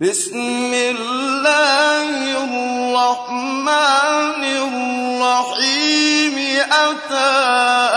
بسم الله الرحمن الرحيم. أتى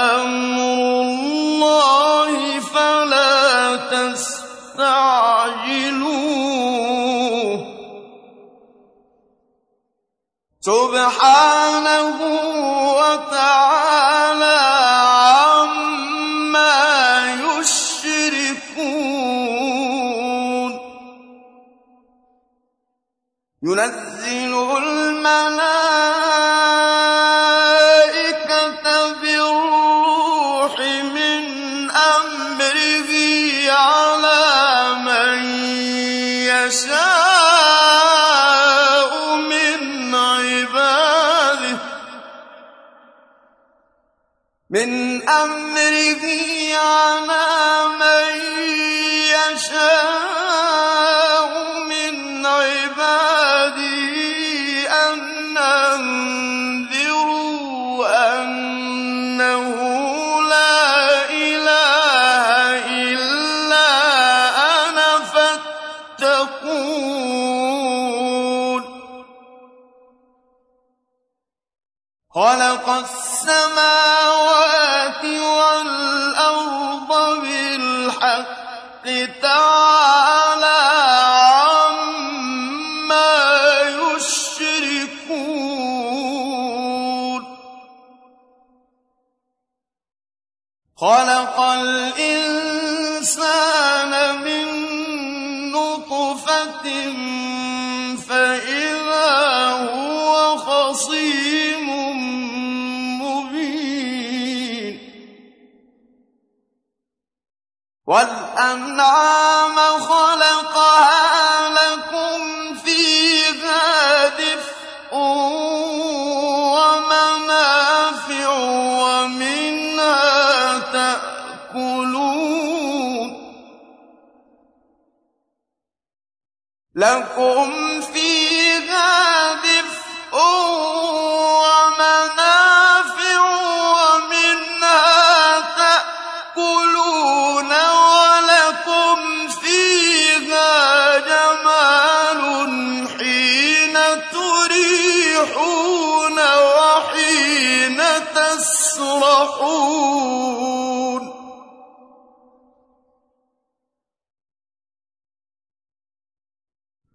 الملائكة بالروح من أمره على من يشاء من عباده من أمره على السماوات والأنعام خلقها لكم فيها دفء ومنافع ومنها تأكلون. لكم فيها دفء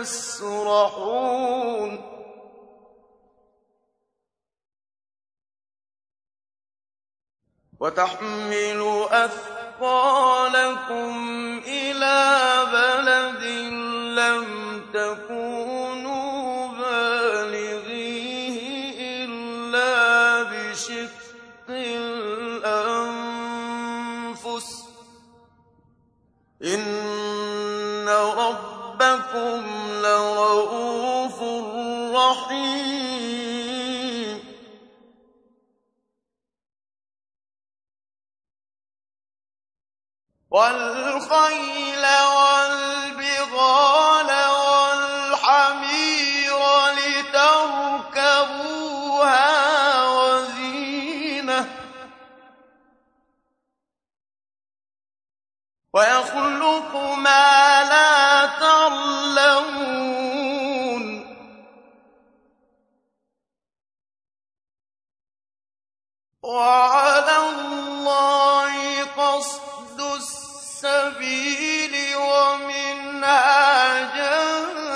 تسرحون وتحمل أثقالكم إلى بلد لم تكونوا والخيل والبغال والحمير لتركبوها وزينة. ويخلق ما لا تعلمون. وعلى الله قصد السبيل ومنها جائر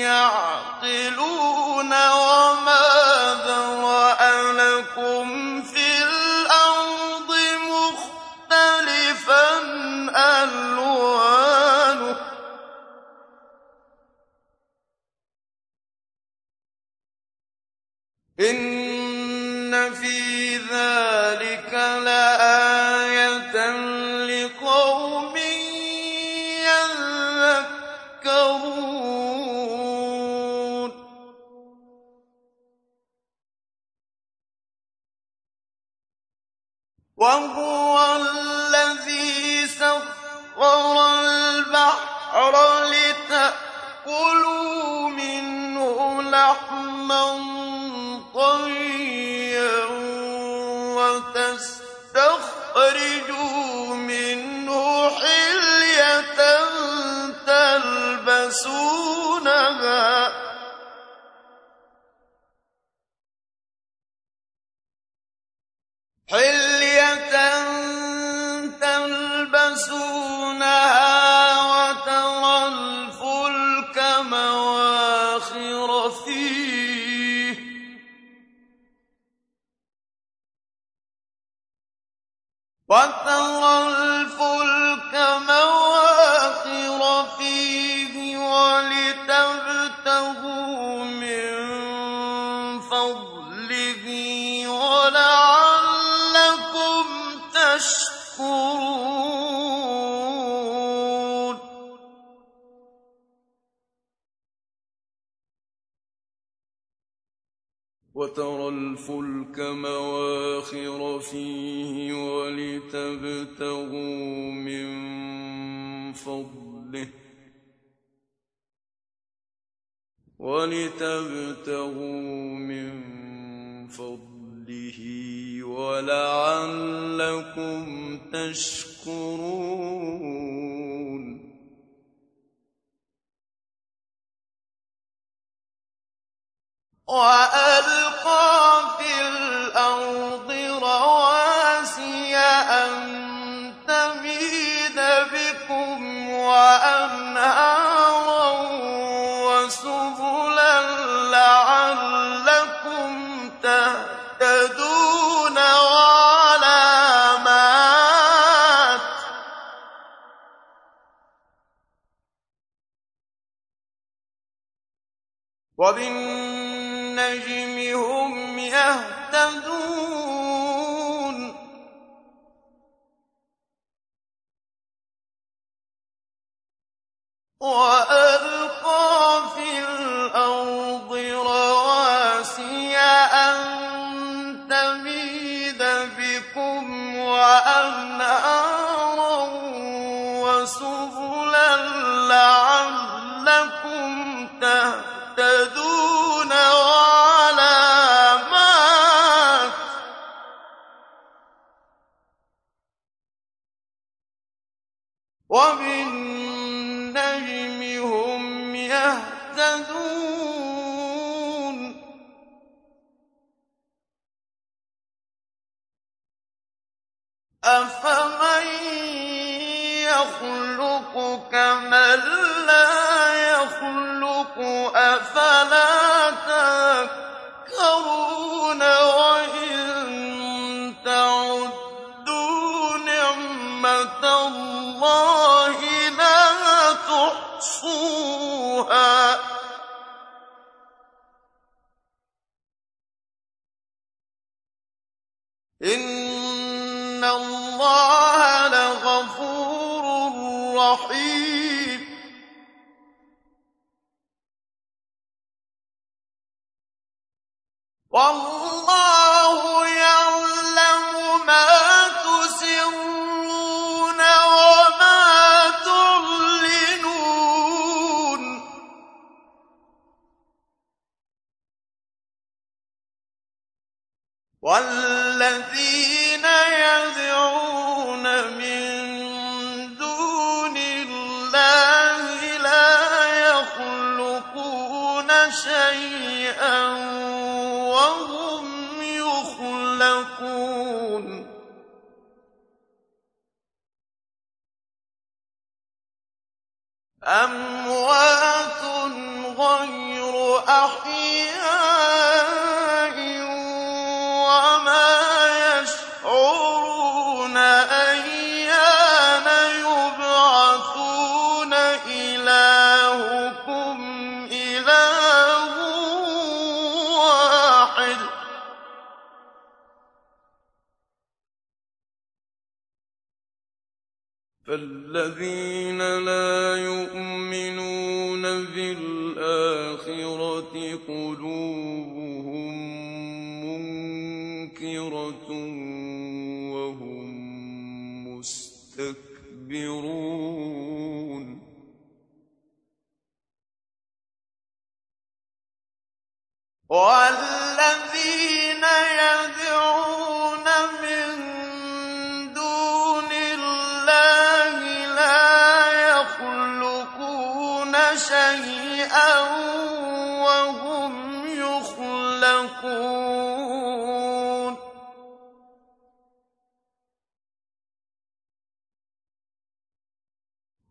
يَعْقِلُونَ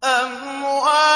أَمْوَاتٌ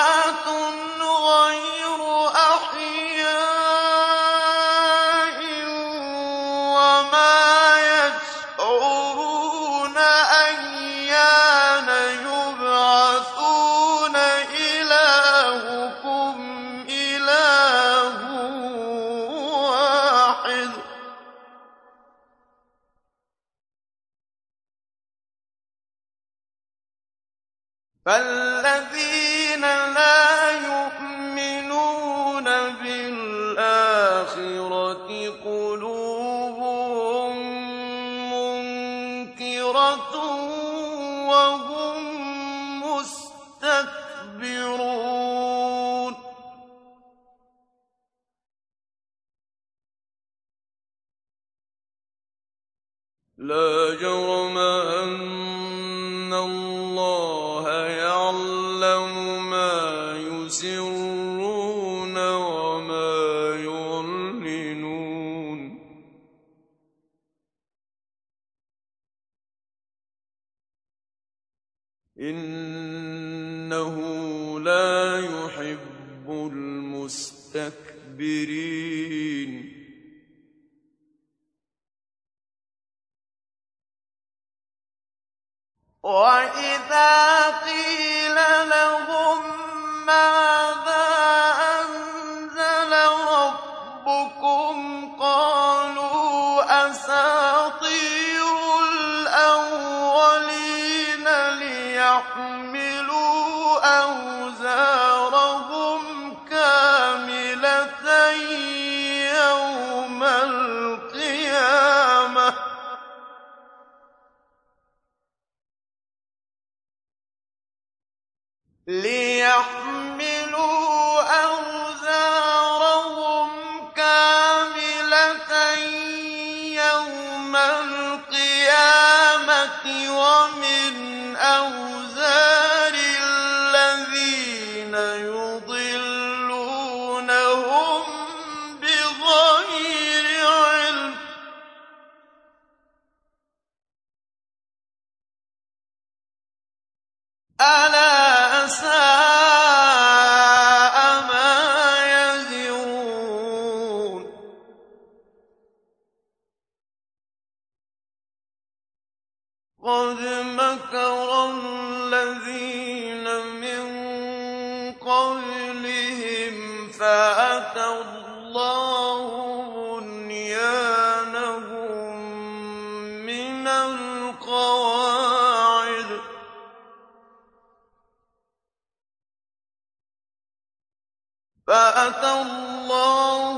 فَأَتَى اللَّهُ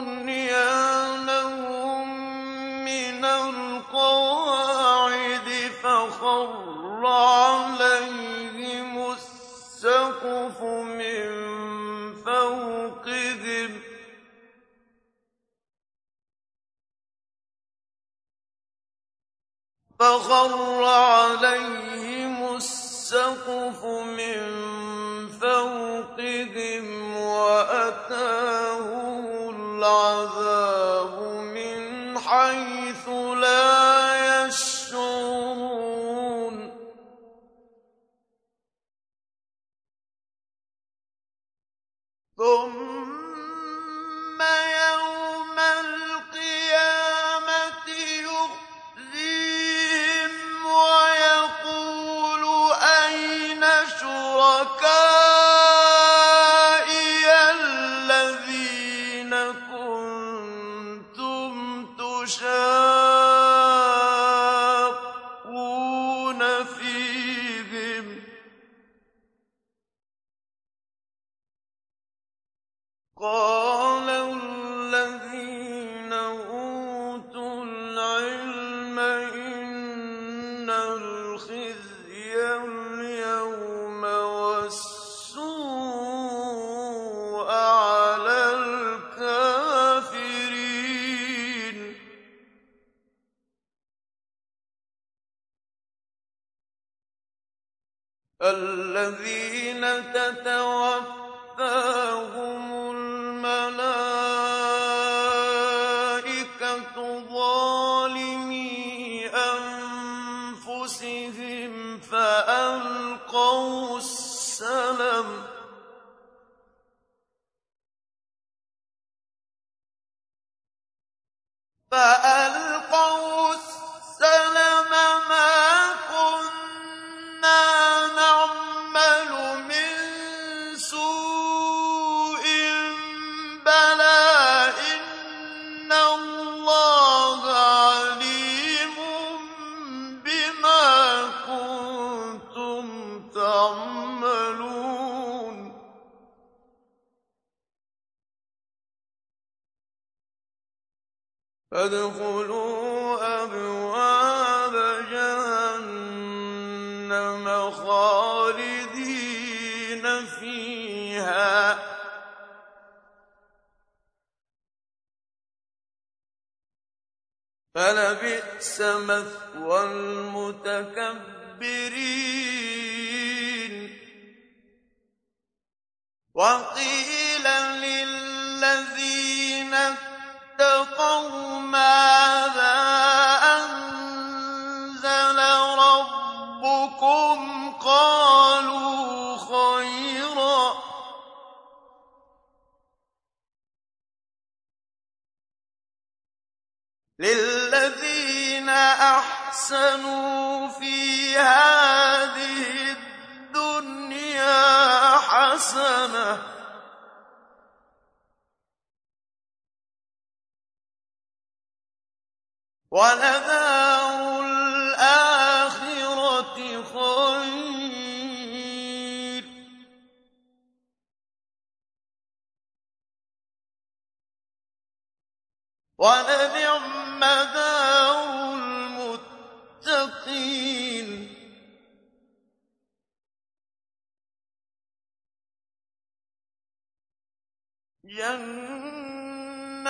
بُنْيَانَهُم مِّنَ الْقَوَاعِدِ فَخَرَّ عَلَيْهِمُ السَّقْفُ مِن فَوْقِهِمْ ۚ. فَخَرَّ عَلَيْهِمُ السَّقْفُ مِن العذاب من حيث لا يشعرون. ثم أحسنوا في هذه الدنيا حسنة. ولدار الآخرة خير. ولنعم دار جنات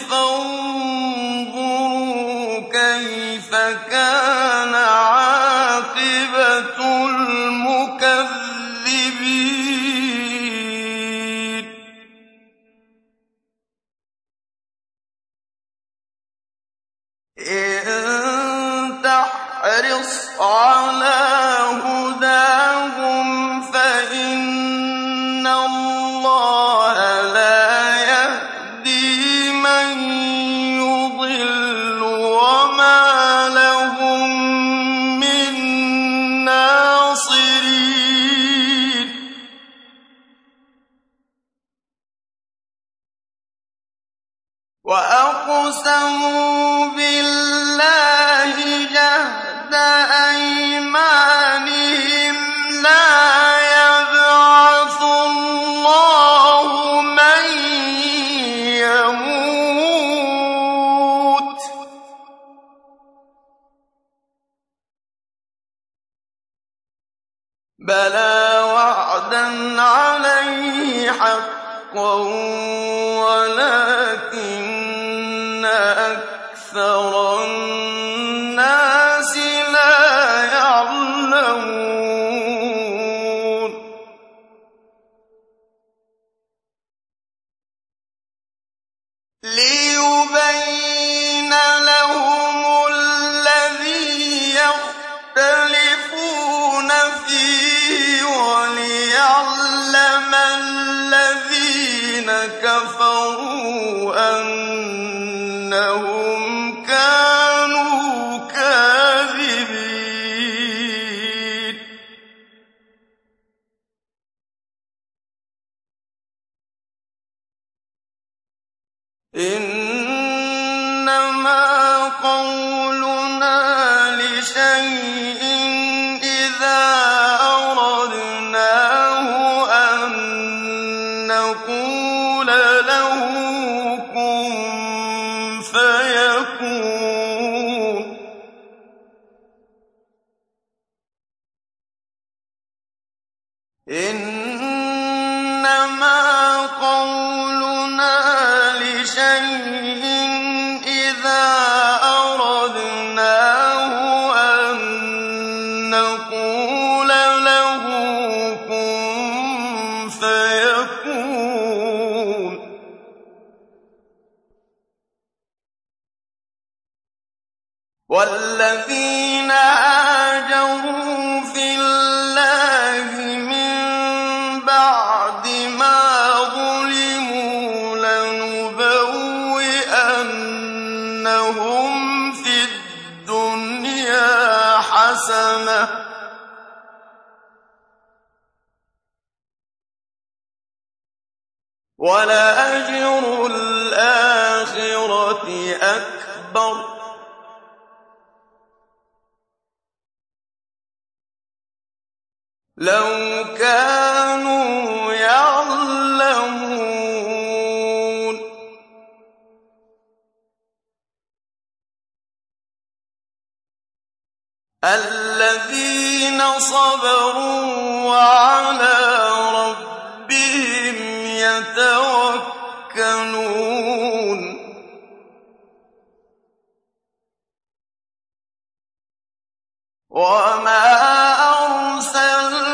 الْأَرْضِ حَسَنَةً ۖ وَلَأَجْرُ الْآخِرَةِ أَكْبَرُ ۚ. لَوْ كَانُوا الَّذِينَ صَبَرُوا وَعَلَىٰ رَبِّهِمْ يَتَوَكَّلُونَ. وَمَا أَرْسَلْنَا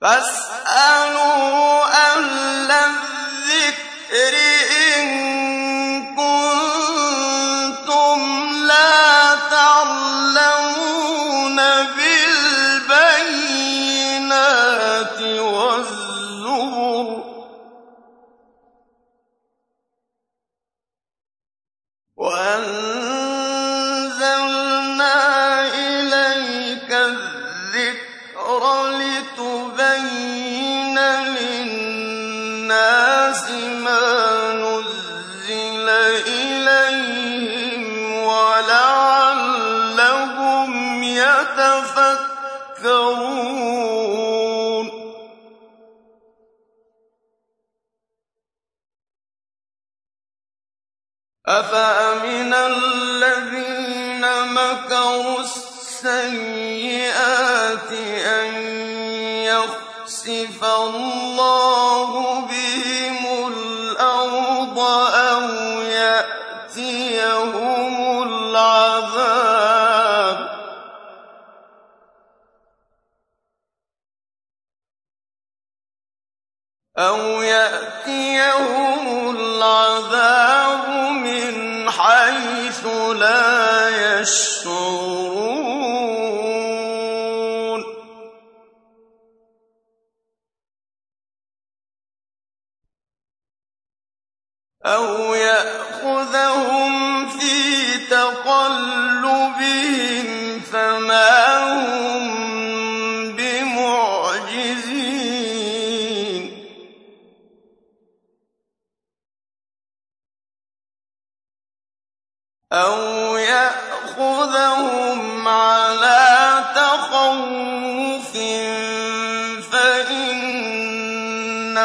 فَاسْأَلُوا أَفَأَمِنَ الَّذِينَ مَكَرُوا السَّيِّئَاتِ أَن يَخْسِفَ اللَّهُ بِهِمُ الْأَرْضَ أَوْ يَأْتِيَهُمُ الْعَذَابُ؟ مِنْ حَيْثُ لَا يَشْعُرُونَ. أَوْ يَأْخُذَهُمْ فِي تَقَلُّبِهِمْ فَمَا هُم أَوْ يَأْخُذَهُمْ عَلَىٰ تَخَوُّفٍ فَإِنَّ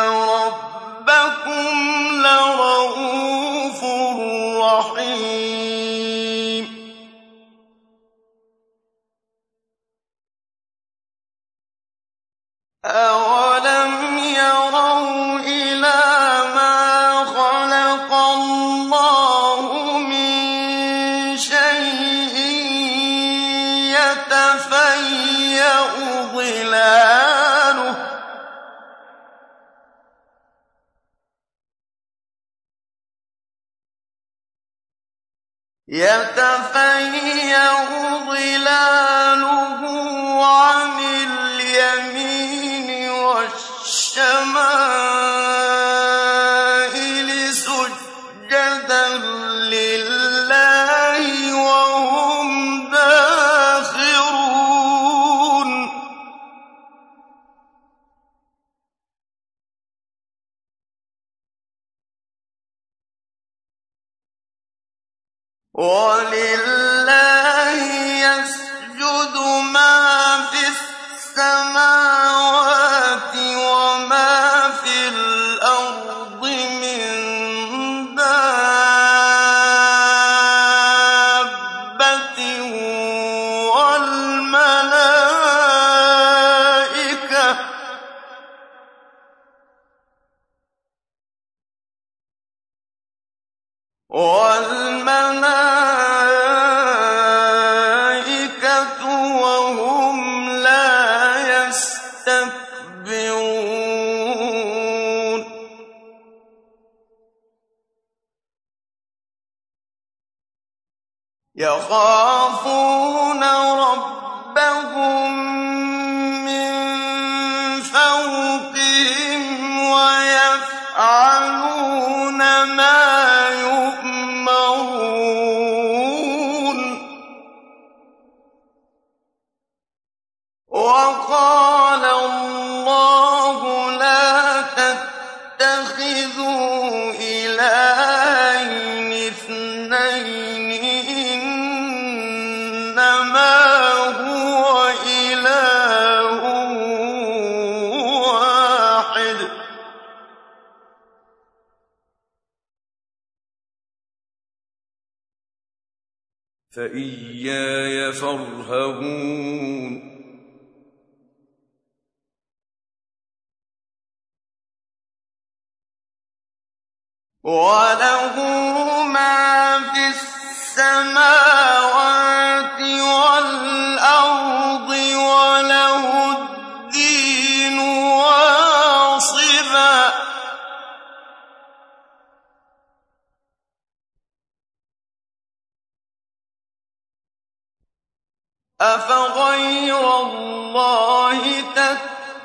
أَفَغَيْرَ اللَّهِ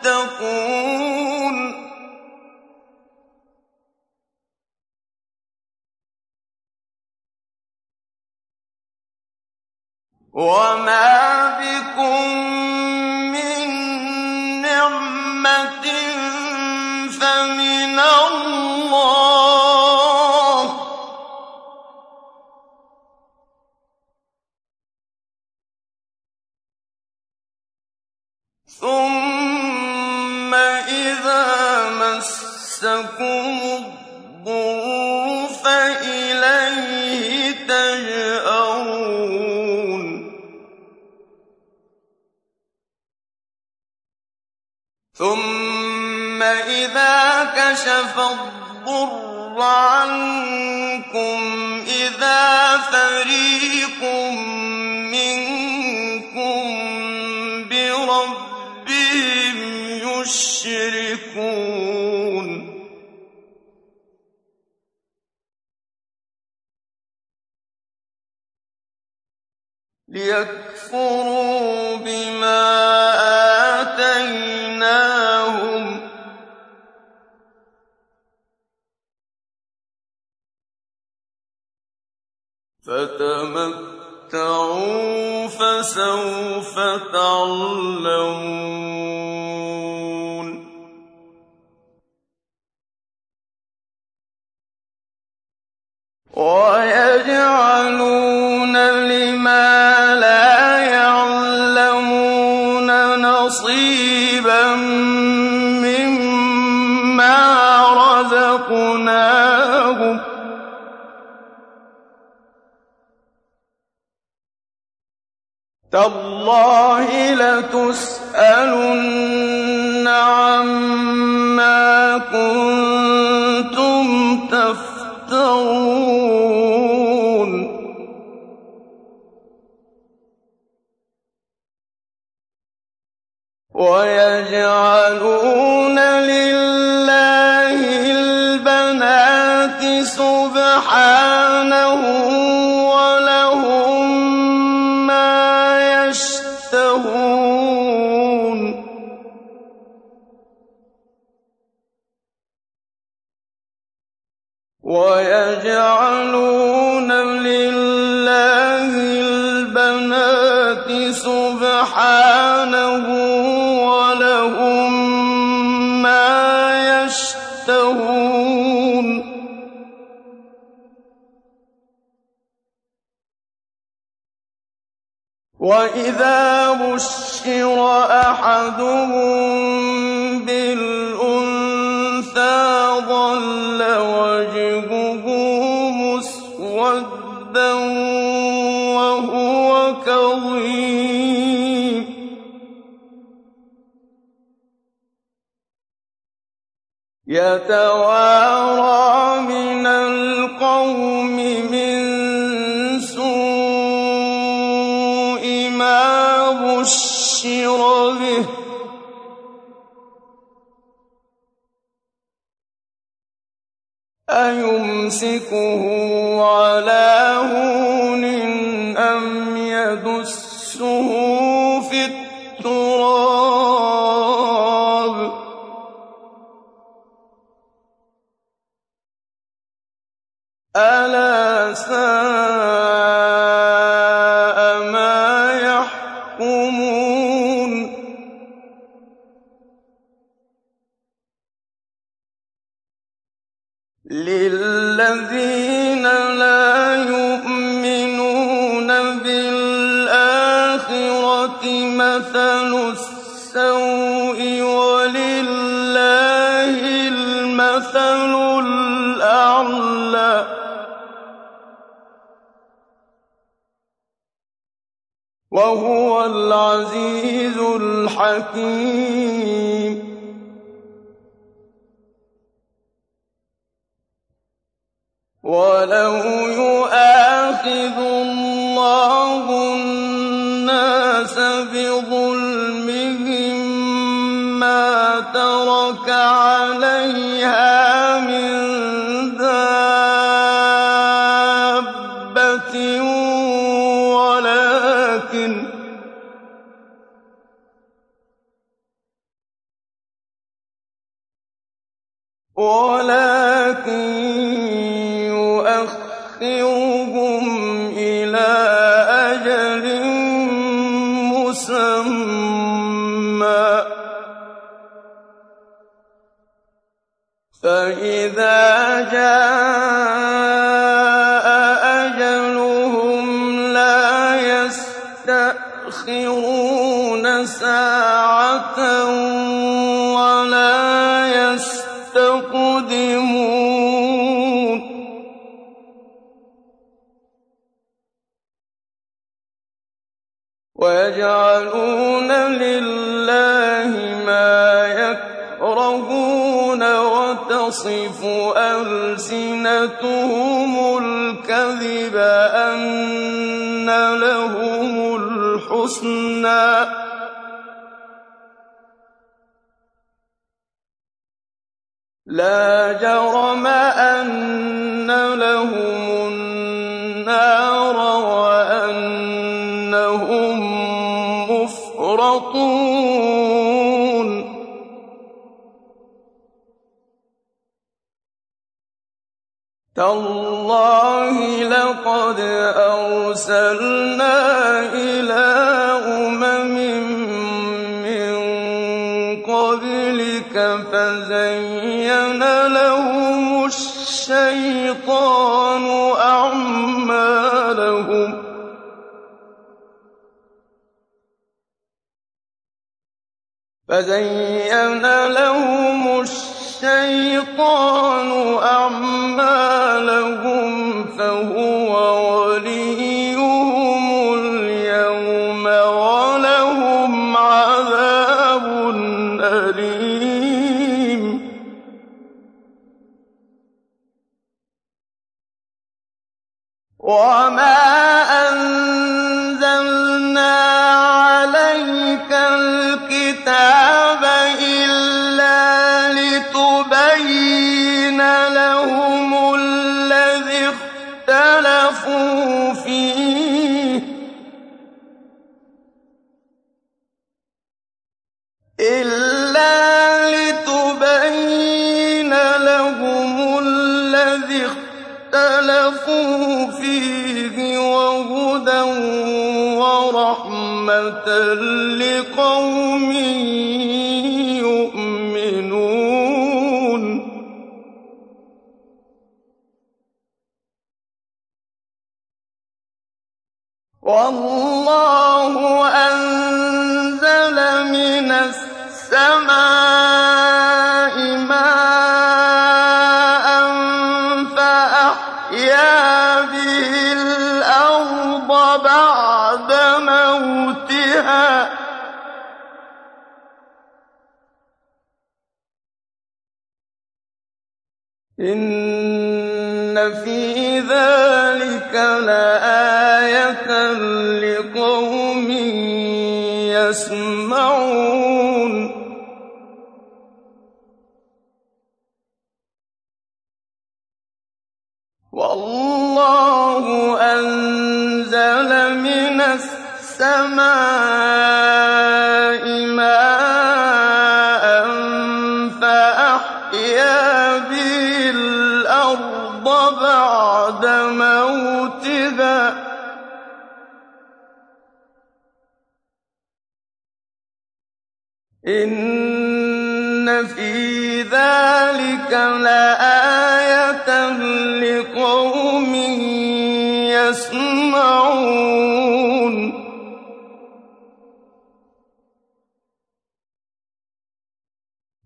تَتَّقُونَ؟ وَمَا بِكُم ثُمَّ إِذَا مَسَّكُمُ الضُّرُّ فَإِلَيْهِ تَجْأَرُونَ. ثُمَّ إِذَا كَشَفَ الضُّرَّ عَنكُمْ إِذَا فَرِيقٌ يُشْرِكُونَ. لِيَكْفُرُوا بِمَا آتَيْنَاهُمْ ۚ. فَتَمَتَّعُوا ۖ فَسَوْفَ تَعْلَمُونَ. وَيَجْعَلُونَ لِمَا لَا يَعْلَمُونَ نَصِيبًا مِّمَّا تَاللَّهِ لَتُسْأَلُنَّ عَمَّا كُنتُمْ تَفْتَرُونَ وَيَجْعَلُونَ لِلَّهِ وَيَجْعَلُونَ لِلَّهِ الْبَنَاتِ سُبْحَانَهُ ۖ وَلَهُم مَّا يَشْتَهُونَ. وَإِذَا بُشِّرَ أَحَدُهُم بِالْأُنثَىٰ يَتَوَارَىٰ مِنَ الْقَوْمِ مِن سُوءِ مَا بُشِّرَ بِهِ ۚ. أَيُمْسِكُهُ عَلَىٰ هُونٍ وهو العزيز الحكيم. ولو يؤاخذ الله الناس بظلمهم ما ترك عليها من قال ألسنتهم الكذب أن لهم الحسنى. لا جرم أن لدي يسمعون.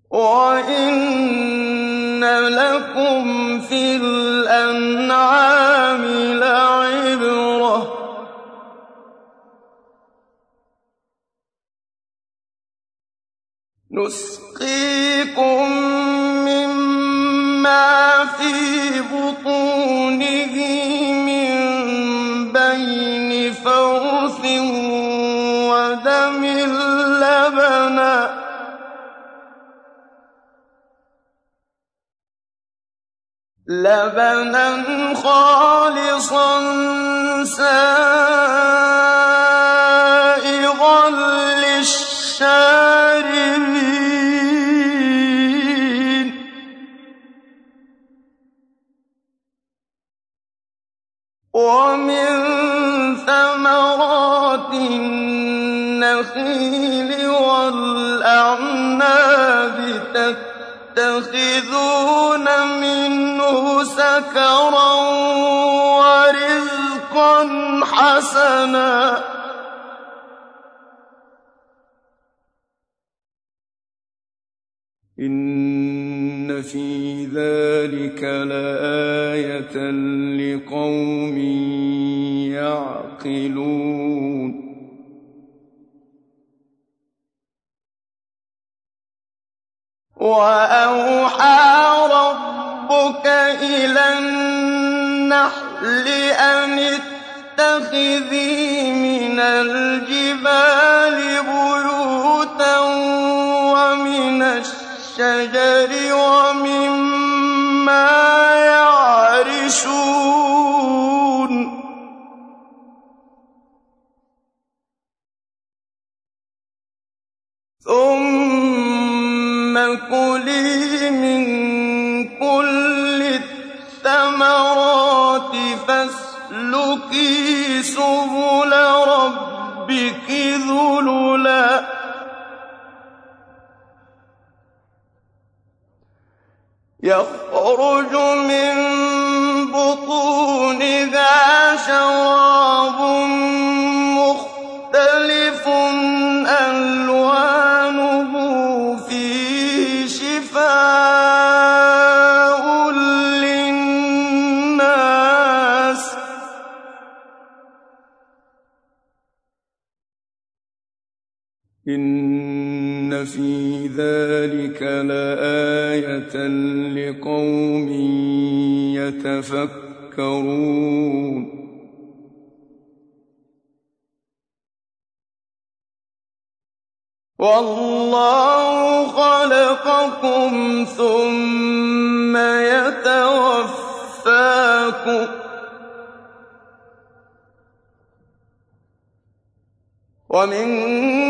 وإن لكم في الأنعام لعبرة. نسقي موسى حَسَنًا وَاللَّهُ خَلَقَكُمْ ثُمَّ يَتَوَفَّاكُمْ ۚ وَمِنكُم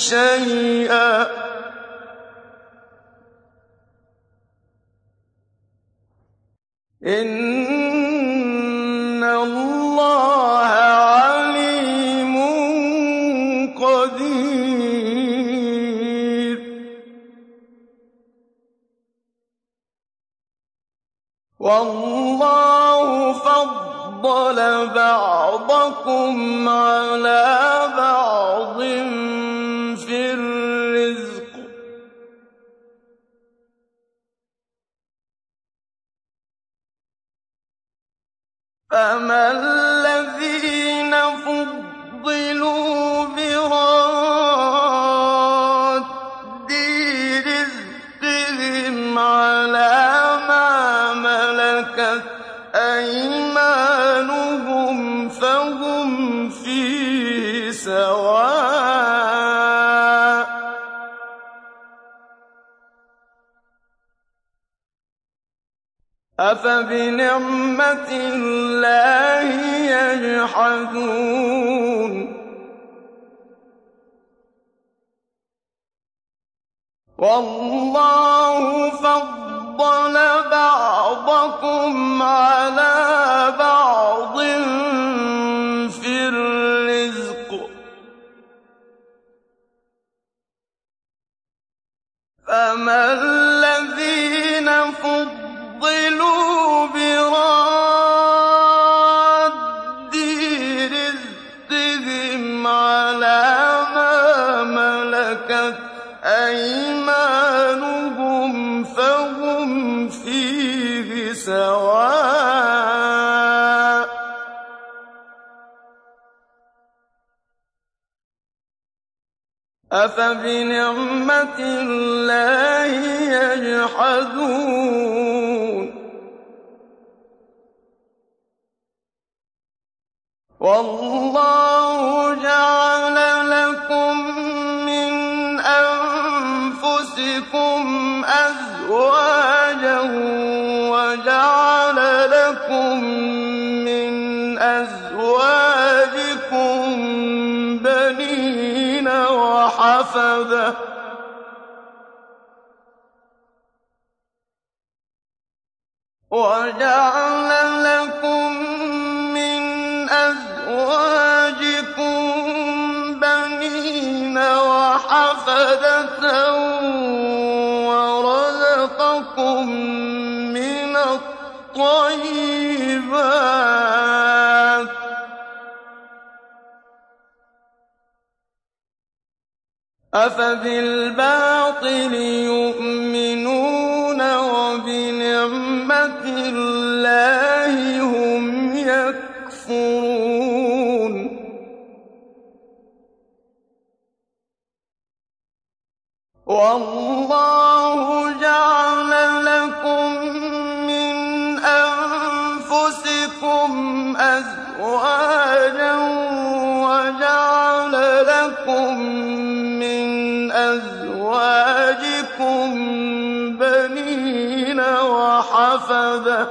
شيئا. إن الله عليم قدير. والله فضل بعضكم على بعض فَمَن أَفَبِنِعْمَةِ اللَّهِ يَجْحَدُونَ؟ وَاللَّهُ فَضَّلَ بَعْضَكُمْ عَلَىٰ بَعْضٍ فِي الرِّزْقِ ۚ. فَمَا أَفَبِنِعْمَةِ اللَّهِ يَجْحَدُونَ وَاللَّهُ جَعَلَ لَكُم مِّنْ أَنفُسِكُمْ أَزْوَاجًا وَجَعَلَ وَحَفَدَةً ۖ وَرَزَقَكُم أَفَبِالْبَاطِلِ يُؤْمِنُونَ وَبِنِعْمَةِ اللَّهِ هُمْ يَكْفُرُونَ. وَاللَّهُ جَعَلَ لَكُم مِّنْ أَنفُسِكُمْ أَزْوَاجًا بَنِينَ وَحَفَدَةً ۖ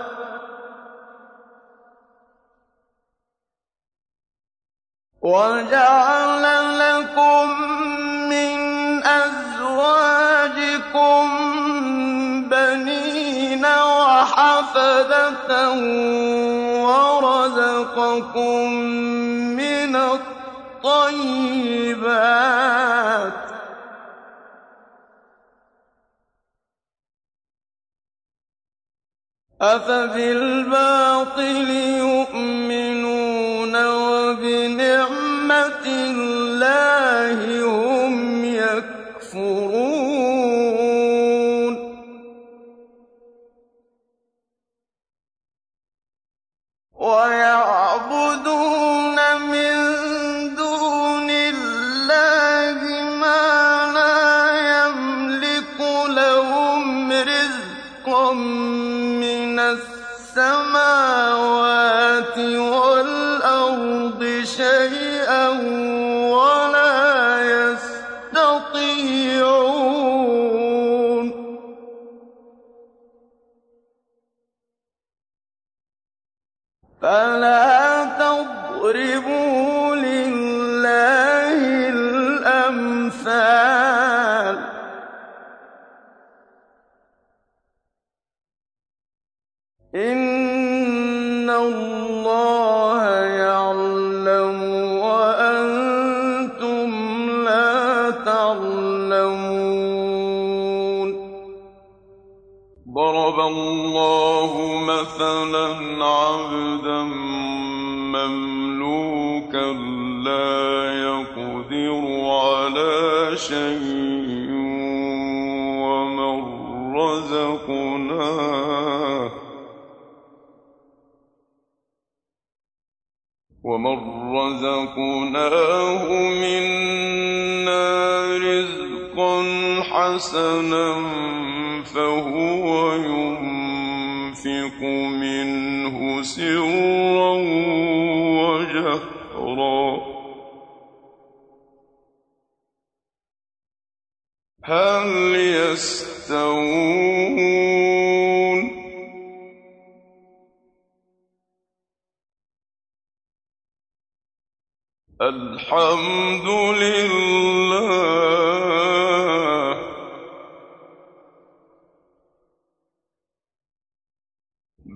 وَجَعَلَ لَكُم مِّنْ أَزْوَاجِكُم بَنِينَ وَحَفَدَةً وَرَزَقَكُم مِّنَ الطَّيِّبَاتِ ۚ. أَفَبِالْبَاطِلِ يُؤْمِنُونَ وَبِنِعْمَةِ اللَّهِ هُمْ يَكْفُرُونَ وَيَعْبُدُونَ عَبْدًا مَّمْلُوكًا لَّا يَقْدِرُ عَلَىٰ شَيْءٍ وَمَن رَّزَقْنَاهُ مِنَّا رِزْقًا حَسَنًا فَهُوَ يُنفِقُ مِنْهُ منه سرا وجهرا. هل يستوون؟ الحمد لله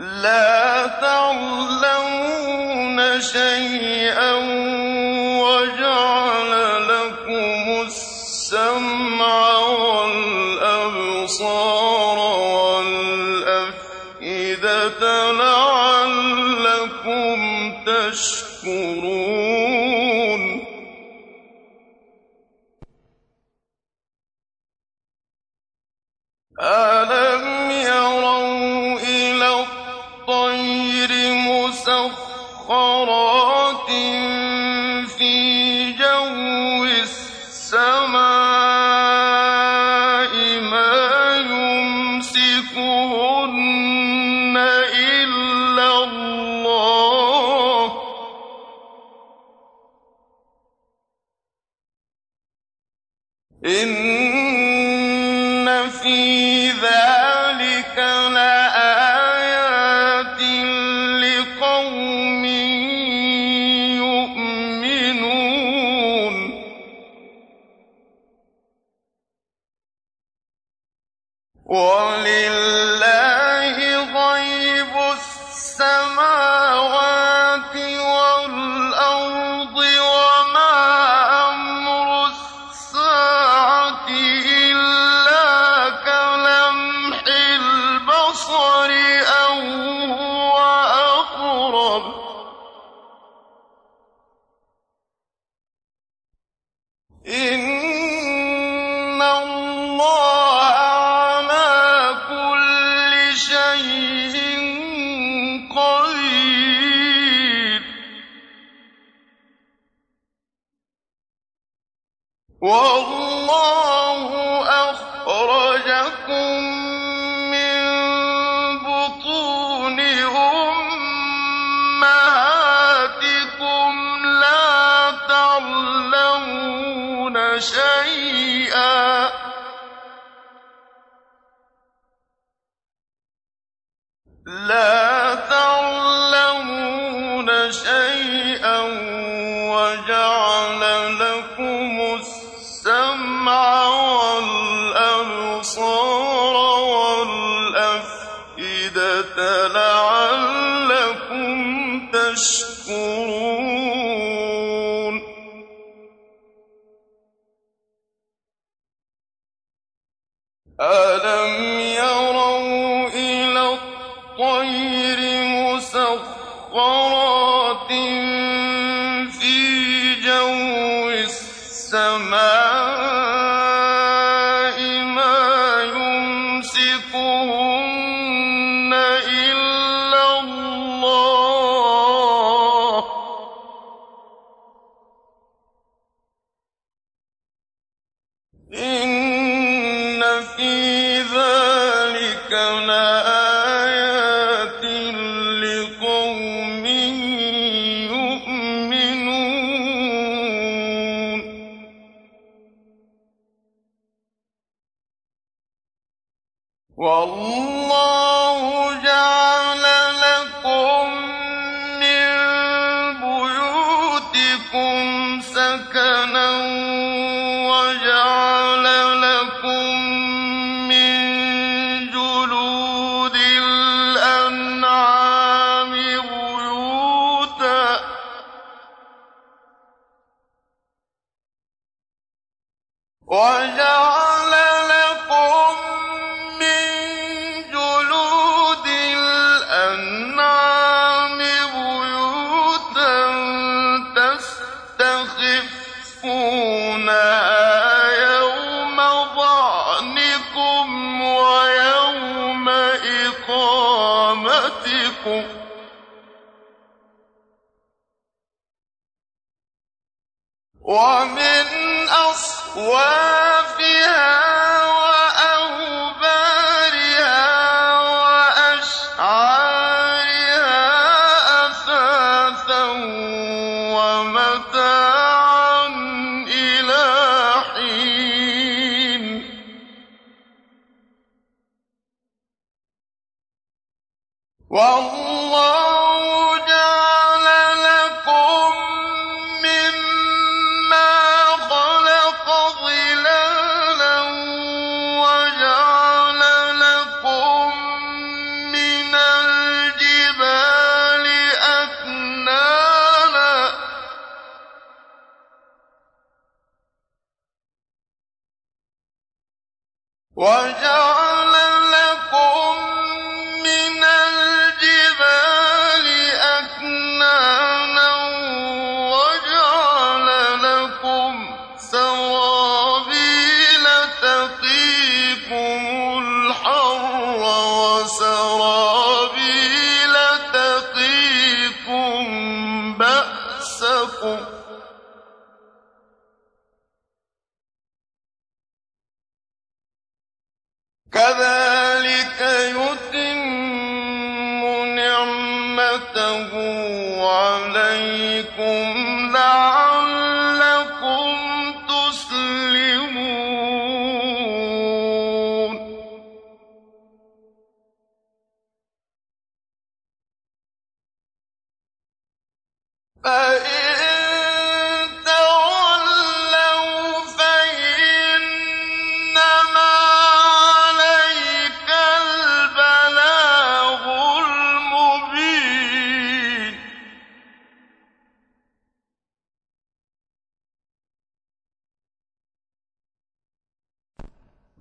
لَا تَعْلَمُونَ شَيْئًا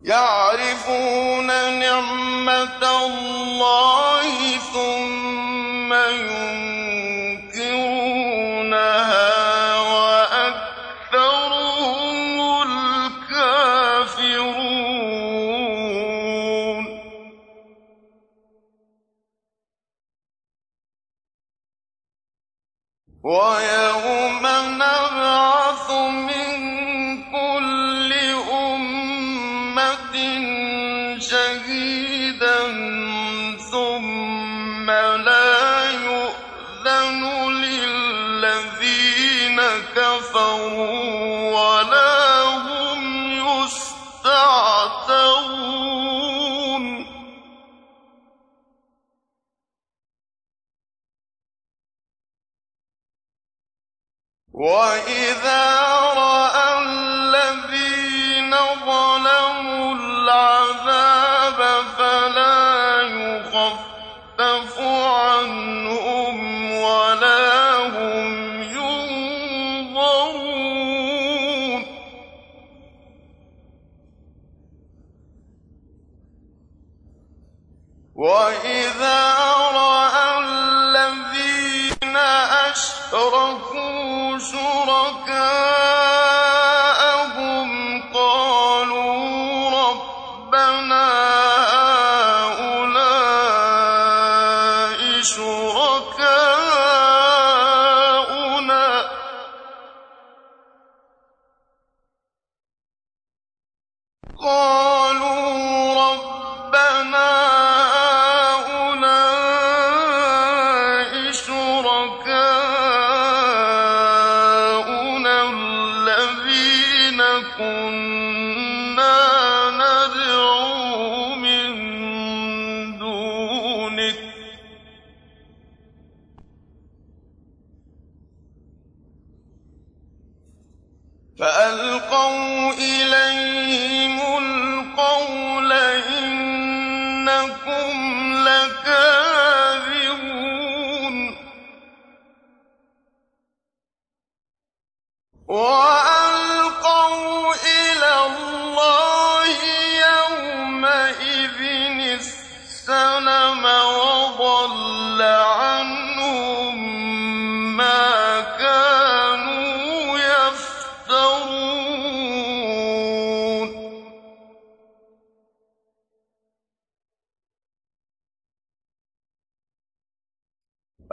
يَعْرِفُونَ نِعْمَتَ اللَّهِ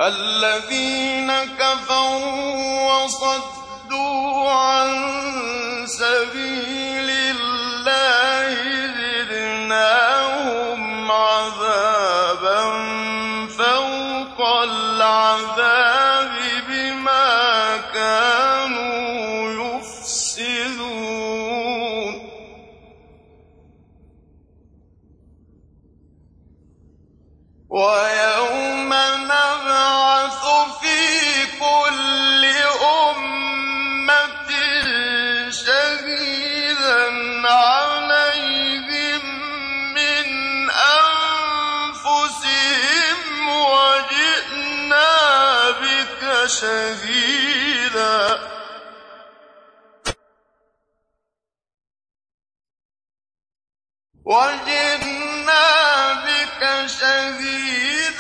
الذين كفروا وصدوا عن سبيل وجئنا بك شهيدا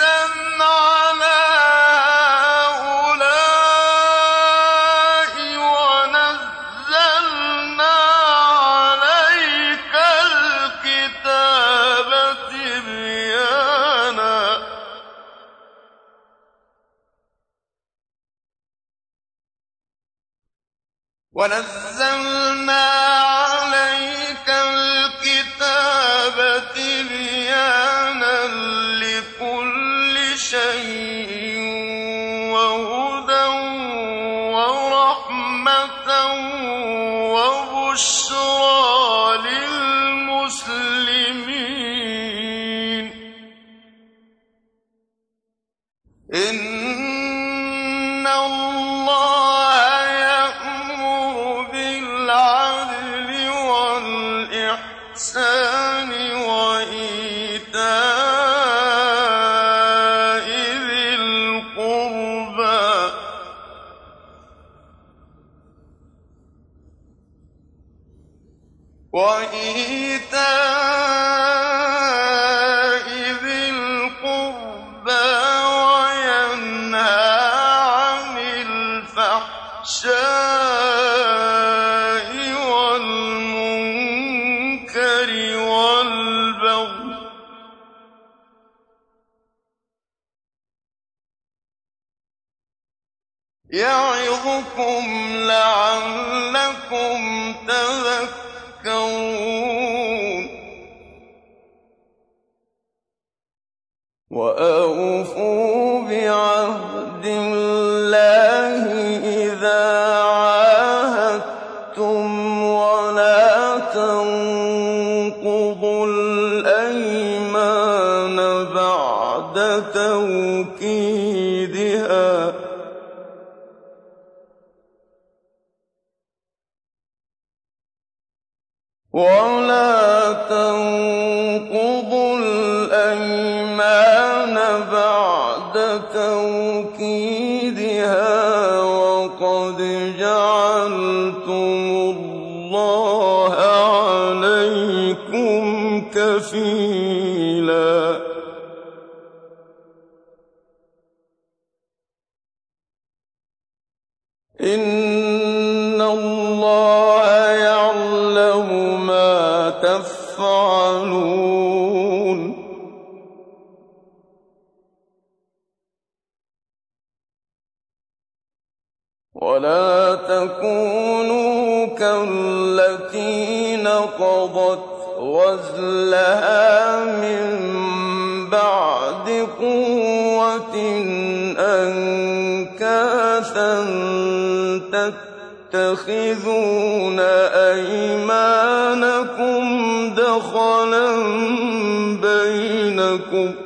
ولا تنقضوا الأيمان بعد توكيدها وقد جعلتم الله عليكم كفيلا غَزْلَهَا مِن بَعْدِ قُوَّةٍ أَنكَاثًا تَتَّخِذُونَ أَيْمَانَكُمْ دَخَلًا بَيْنَكُمْ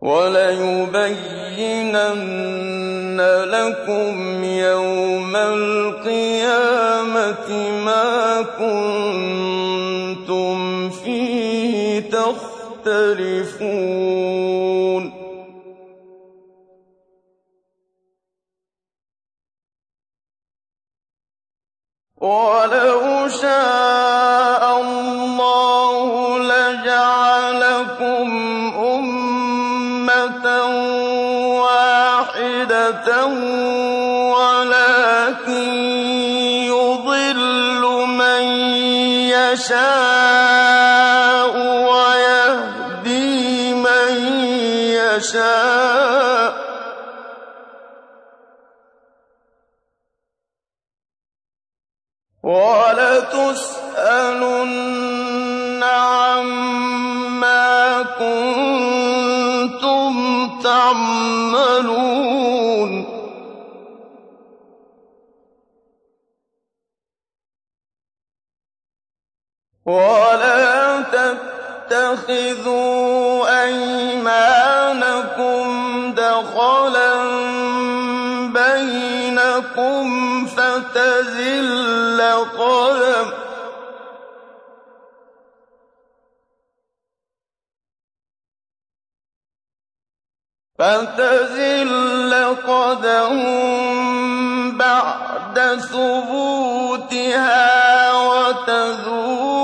وَلَيُبَيِّنَنَّ لَكُمْ يَوْمَ الْقِيَامَةِ مَا كُنتُمْ فِيهِ تَخْتَلِفُونَ. وَلَوْ شَاءَ وَلَٰكِن يُضِلُّ مَن يَشَاءُ وَيَهْدِي مَن يَشَاءُ ۚ وَلَتُسْأَلُنَّ عَمَّا كُنتُمْ تَعْمَلُونَ وَلَا تَتَّخِذُوا أَيْمَانَكُمْ دَخَلًا بَيْنَكُمْ فَتَزِلَّ قَدَمٌ بَعْدَ ثُبُوتِهَا وَتَذُوقُوا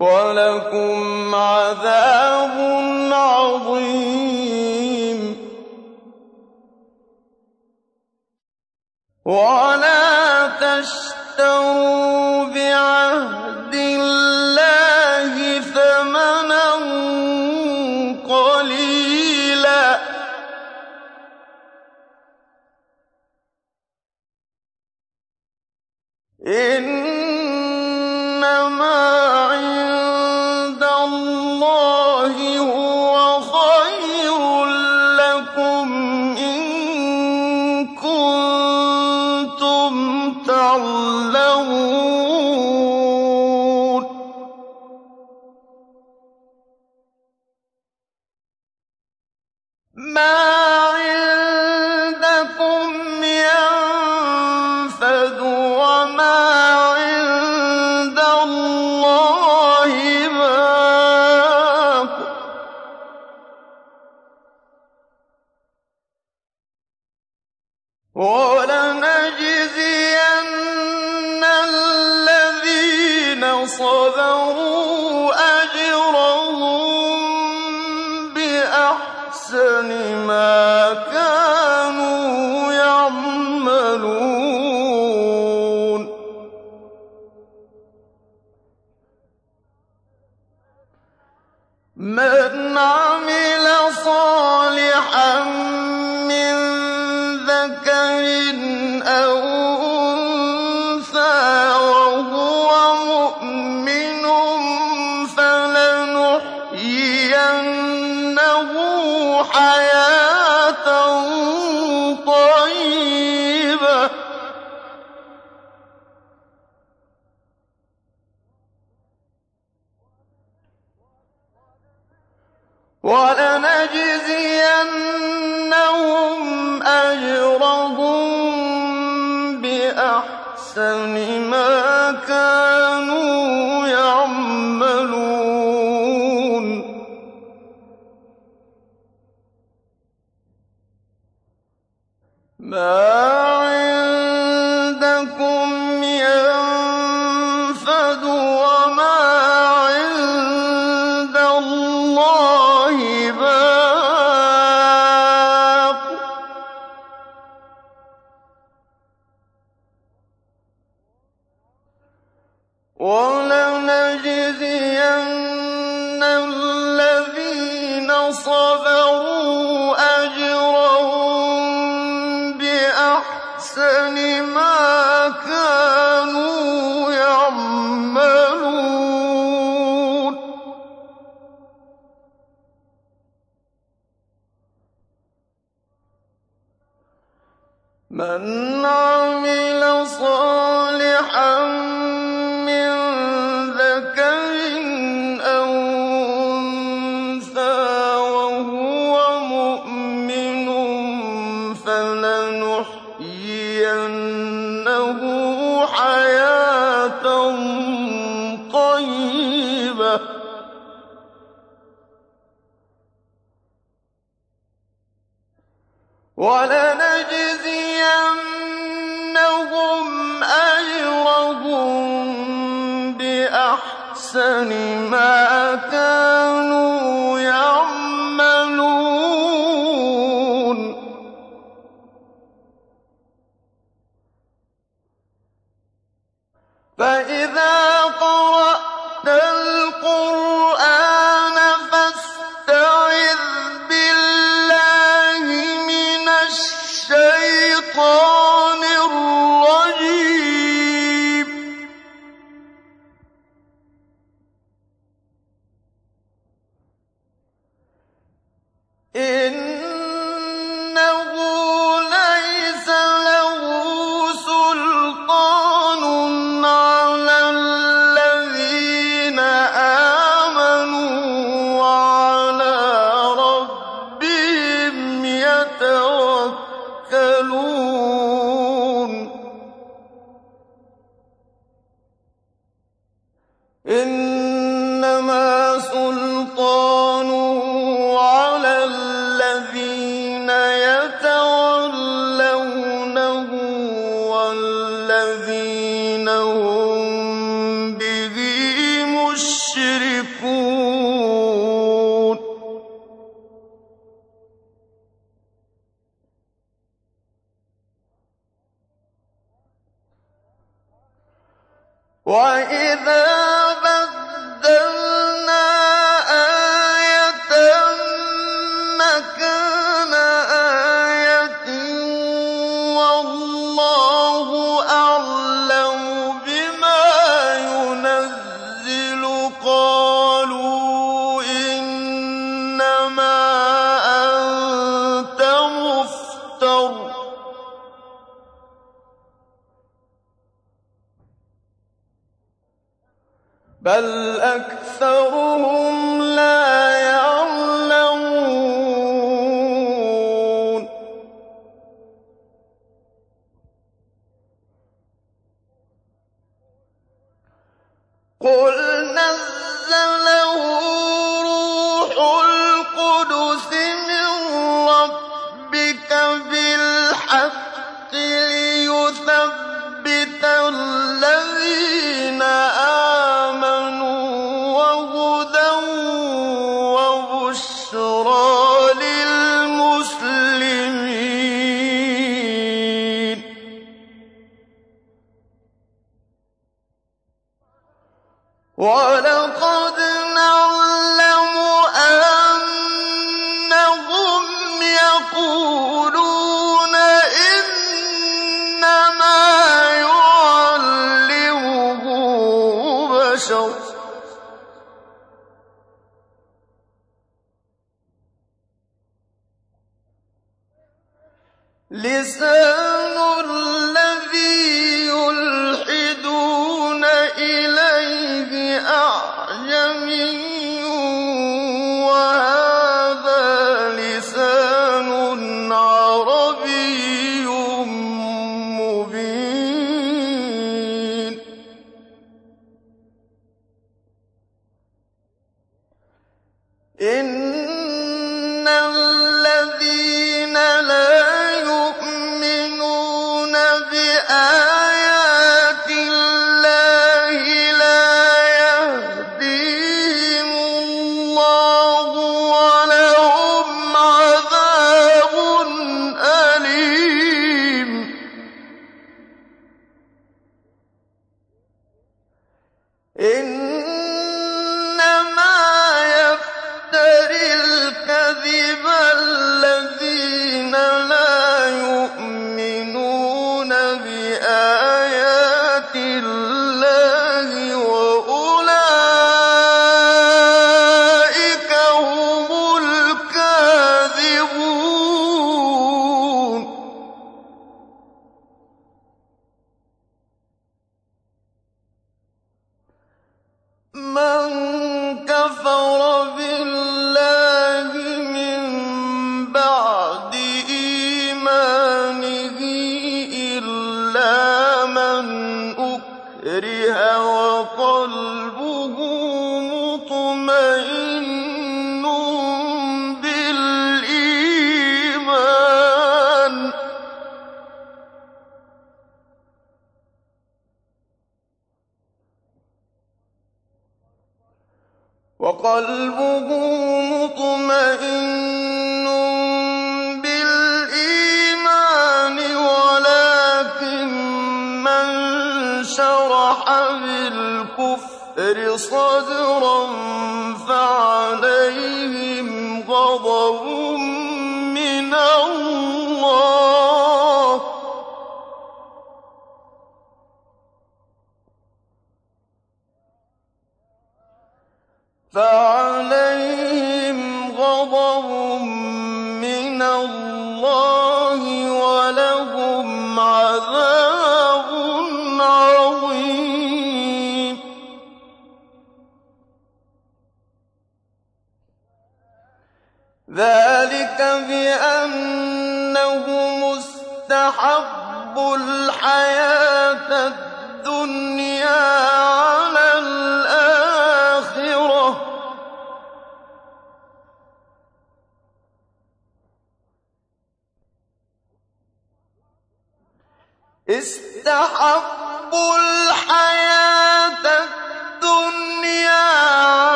وَلَكُمْ عَذَابٌ عَظِيمٌ. وَلَا تَشْتَرُوا بِعَهْدِ اللَّهِ ثَمَنًا قَلِيلًا ۚ. إِنَّمَا مَا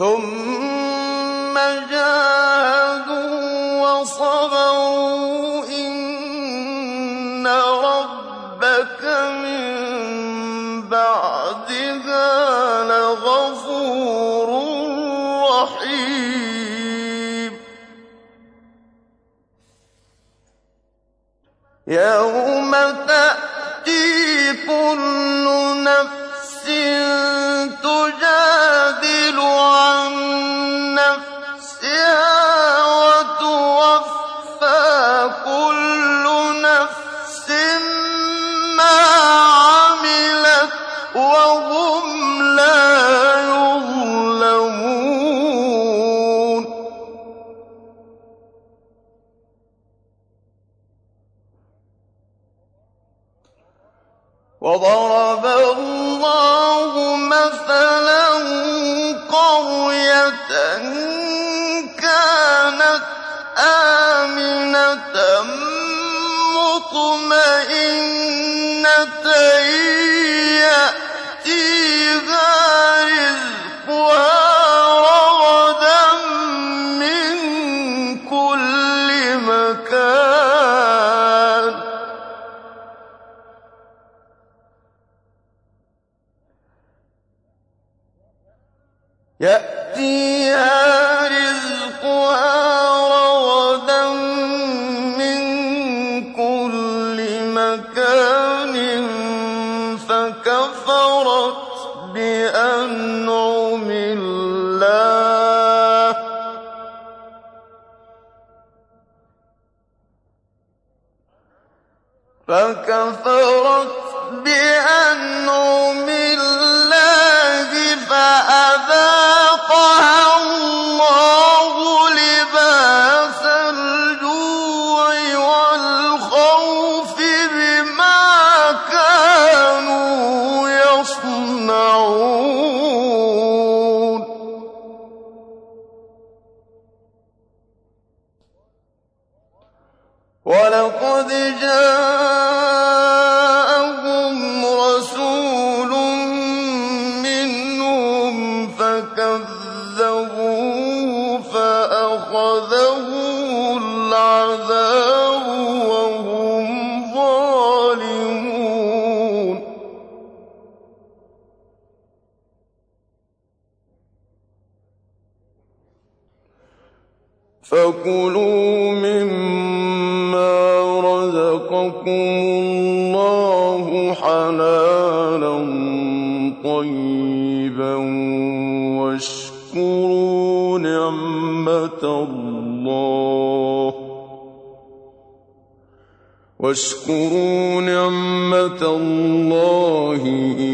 ثم جاهدوا وصبروا إن ربك من بعدها لغفور رحيم. يوم تأتي كل آمنة مطمئنة يأتيها. كفروا واشكروا نعمة الله. واشكروا نعمة الله إن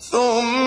ثم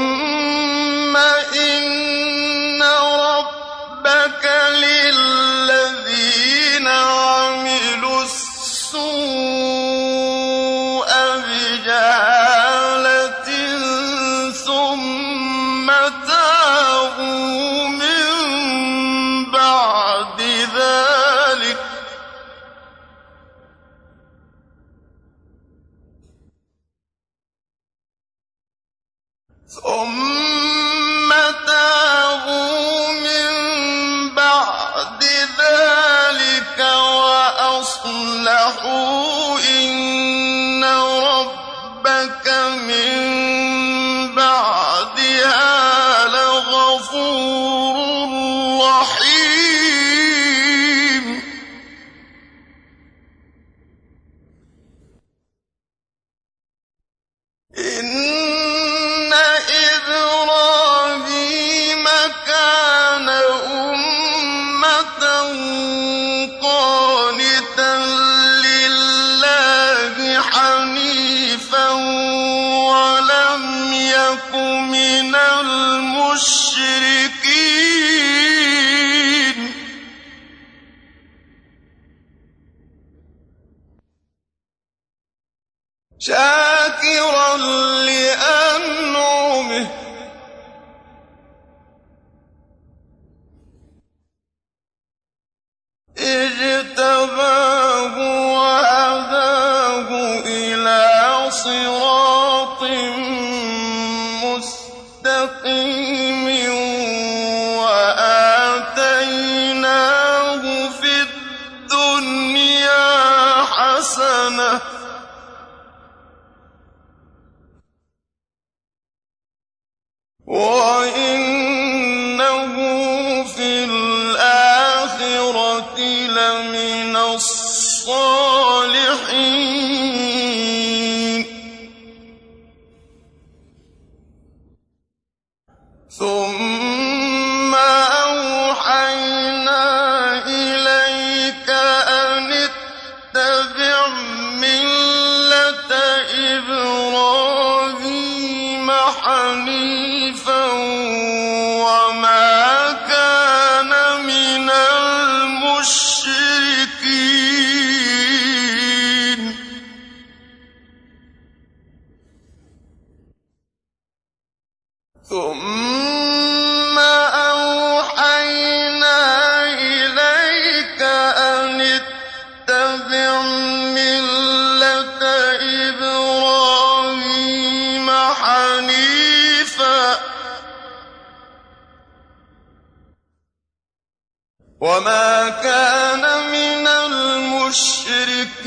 وَاصْبِرْ وَمَا صَبْرُكَ إِلَّا